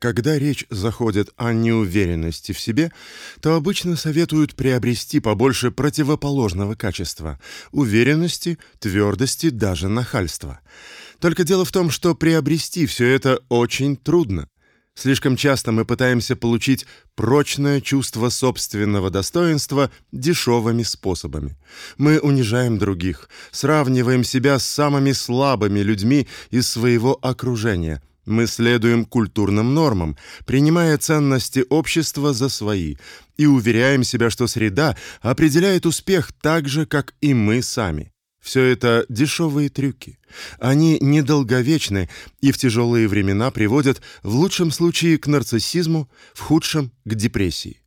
Когда речь заходит о неуверенности в себе, то обычно советуют приобрести побольше противоположного качества уверенности, твердости, даже нахальства. Только дело в том, что приобрести все это очень трудно. Слишком часто мы пытаемся получить прочное чувство собственного достоинства дешевыми способами. Мы унижаем других, сравниваем себя с самыми слабыми людьми из своего окружения, мы следуем культурным нормам, принимая ценности общества за свои, и уверяем себя, что среда определяет успех так же, как и мы сами. Все это дешевые трюки. Они недолговечны и в тяжелые времена приводят в лучшем случае к нарциссизму, в худшем к депрессии.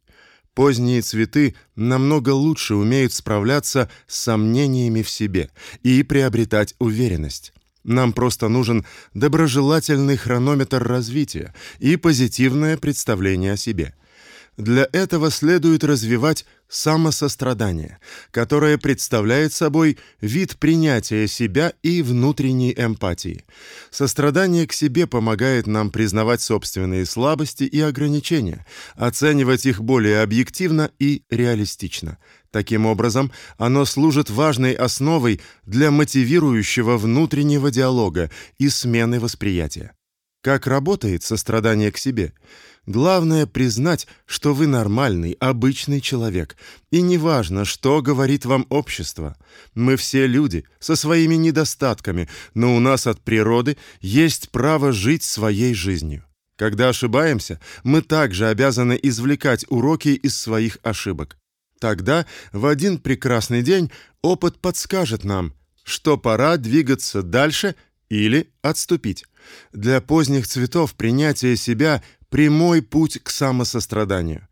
Поздние цветы намного лучше умеют справляться с сомнениями в себе и приобретать уверенность. Нам просто нужен доброжелательный хронометр развития и позитивное представление о себе. Для этого следует развивать самосострадание, которое представляет собой вид принятия себя и внутренней эмпатии. Сострадание к себе помогает нам признавать собственные слабости и ограничения, оценивать их более объективно и реалистично. Таким образом, оно служит важной основой для мотивирующего внутреннего диалога и смены восприятия. Как работает сострадание к себе? Главное признать, что вы нормальный, обычный человек, и неважно, что говорит вам общество. Мы все люди со своими недостатками, но у нас от природы есть право жить своей жизнью. Когда ошибаемся, мы также обязаны извлекать уроки из своих ошибок. Тогда в один прекрасный день опыт подскажет нам, что пора двигаться дальше или отступить. Для поздних цветов принятие себя прямой путь к самосостраданию.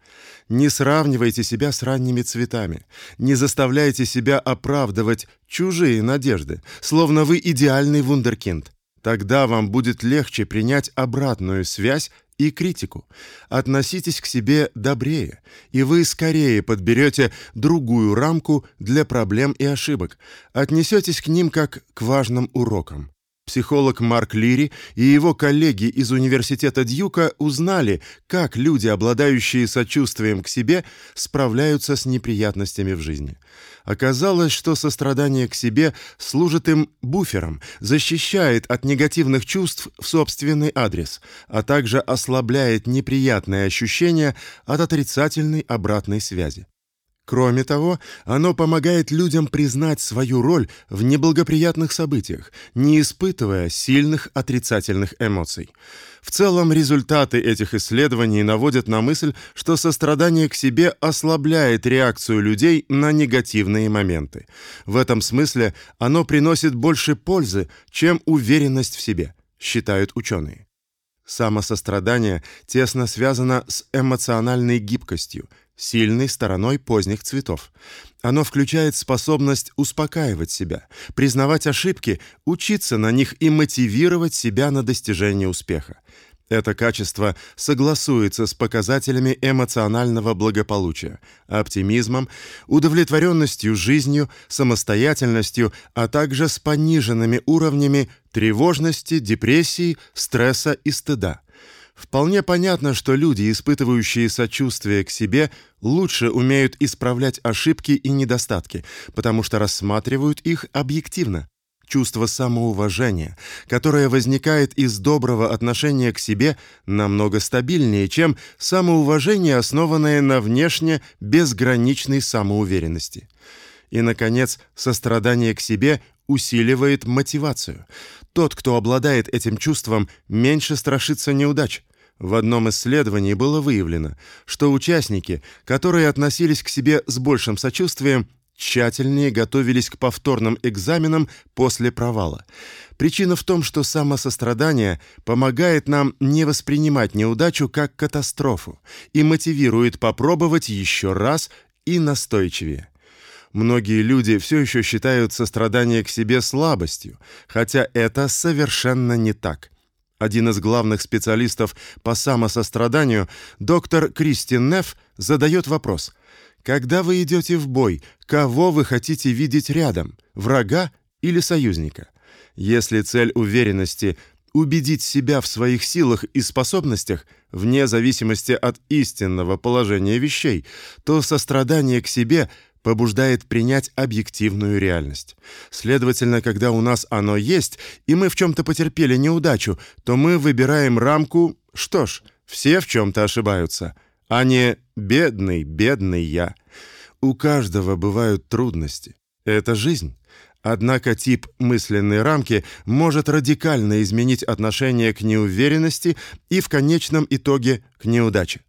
Не сравнивайте себя с ранними цветами. Не заставляйте себя оправдывать чужие надежды, словно вы идеальный вундеркинд. Тогда вам будет легче принять обратную связь и критику. Относитесь к себе добрее, и вы скорее подберете другую рамку для проблем и ошибок. Отнесетесь к ним как к важным урокам. Психолог Марк Лири и его коллеги из университета Дьюка узнали, как люди, обладающие сочувствием к себе, справляются с неприятностями в жизни. Оказалось, что сострадание к себе служит им буфером, защищает от негативных чувств в собственный адрес, а также ослабляет неприятные ощущения от отрицательной обратной связи. Кроме того, оно помогает людям признать свою роль в неблагоприятных событиях, не испытывая сильных отрицательных эмоций. В целом, результаты этих исследований наводят на мысль, что сострадание к себе ослабляет реакцию людей на негативные моменты. В этом смысле оно приносит больше пользы, чем уверенность в себе, считают ученые. Самосострадание тесно связано с эмоциональной гибкостью, сильной стороной поздних цветов. Оно включает способность успокаивать себя, признавать ошибки, учиться на них и мотивировать себя на достижение успеха. Это качество согласуется с показателями эмоционального благополучия, оптимизмом, удовлетворенностью жизнью, самостоятельностью, а также с пониженными уровнями тревожности, депрессии, стресса и стыда. Вполне понятно, что люди, испытывающие сочувствие к себе, лучше умеют исправлять ошибки и недостатки, потому что рассматривают их объективно. Чувство самоуважения, которое возникает из доброго отношения к себе, намного стабильнее, чем самоуважение, основанное на внешне безграничной самоуверенности. И наконец, сострадание к себе усиливает мотивацию. Тот, кто обладает этим чувством, меньше страшится неудач. В одном исследовании было выявлено, что участники, которые относились к себе с большим сочувствием, тщательнее готовились к повторным экзаменам после провала. Причина в том, что самосострадание помогает нам не воспринимать неудачу как катастрофу и мотивирует попробовать еще раз и настойчивее. Многие люди все еще считают сострадание к себе слабостью, хотя это совершенно не так. Один из главных специалистов по самосостраданию, доктор Кристин Неф, задает вопрос: когда вы идете в бой, кого вы хотите видеть рядом, врага или союзника? Если цель уверенности убедить себя в своих силах и способностях вне зависимости от истинного положения вещей, то сострадание к себе побуждает принять объективную реальность. Следовательно, когда у нас оно есть, и мы в чем то потерпели неудачу, то мы выбираем рамку: что ж, все в чем то ошибаются, а не бедный, бедный я. У каждого бывают трудности. Это жизнь. Однако тип мысленной рамки может радикально изменить отношение к неуверенности и в конечном итоге к неудаче.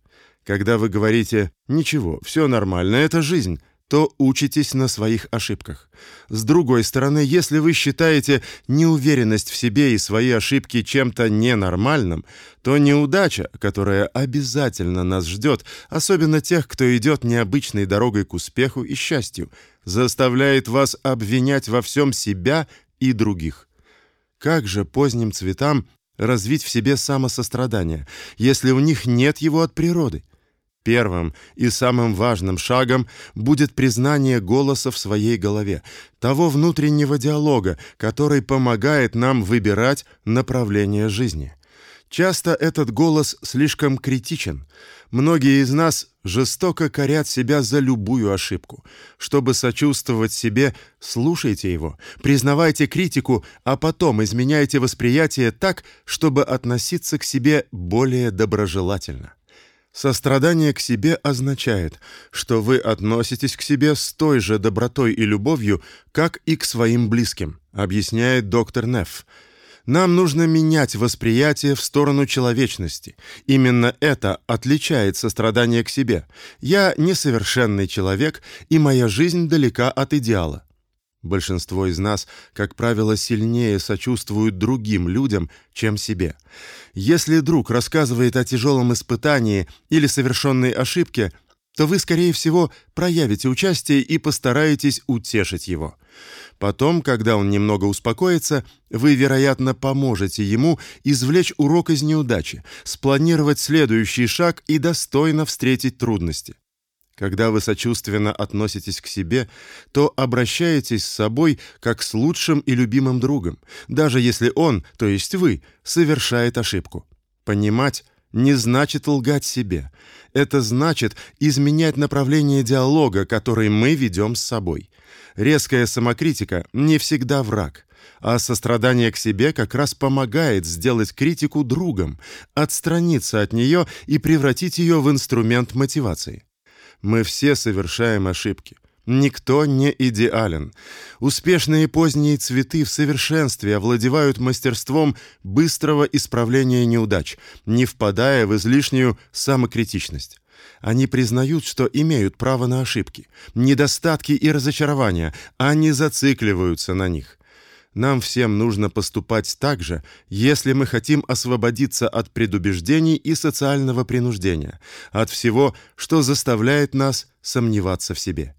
Когда вы говорите: "Ничего, все нормально, это жизнь", то учитесь на своих ошибках. С другой стороны, если вы считаете неуверенность в себе и свои ошибки чем-то ненормальным, то неудача, которая обязательно нас ждет, особенно тех, кто идет необычной дорогой к успеху и счастью, заставляет вас обвинять во всем себя и других. Как же поздним цветам развить в себе самосострадание, если у них нет его от природы? Первым и самым важным шагом будет признание голоса в своей голове, того внутреннего диалога, который помогает нам выбирать направление жизни. Часто этот голос слишком критичен. Многие из нас жестоко корят себя за любую ошибку. Чтобы сочувствовать себе, слушайте его, признавайте критику, а потом изменяйте восприятие так, чтобы относиться к себе более доброжелательно. Сострадание к себе означает, что вы относитесь к себе с той же добротой и любовью, как и к своим близким, объясняет доктор Неф. Нам нужно менять восприятие в сторону человечности. Именно это отличает сострадание к себе. Я несовершенный человек, и моя жизнь далека от идеала. Большинство из нас, как правило, сильнее сочувствуют другим людям, чем себе. Если друг рассказывает о тяжелом испытании или совершенной ошибке, то вы, скорее всего, проявите участие и постараетесь утешить его. Потом, когда он немного успокоится, вы, вероятно, поможете ему извлечь урок из неудачи, спланировать следующий шаг и достойно встретить трудности. Когда вы сочувственно относитесь к себе, то обращаетесь с собой как с лучшим и любимым другом, даже если он, то есть вы, совершает ошибку. Понимать не значит лгать себе. Это значит изменять направление диалога, который мы ведем с собой. Резкая самокритика не всегда враг, а сострадание к себе как раз помогает сделать критику другом, отстраниться от нее и превратить ее в инструмент мотивации. Мы все совершаем ошибки. Никто не идеален. Успешные поздние цветы в совершенстве овладевают мастерством быстрого исправления неудач, не впадая в излишнюю самокритичность. Они признают, что имеют право на ошибки, недостатки и разочарования, а не зацикливаются на них. Нам всем нужно поступать так же, если мы хотим освободиться от предубеждений и социального принуждения, от всего, что заставляет нас сомневаться в себе.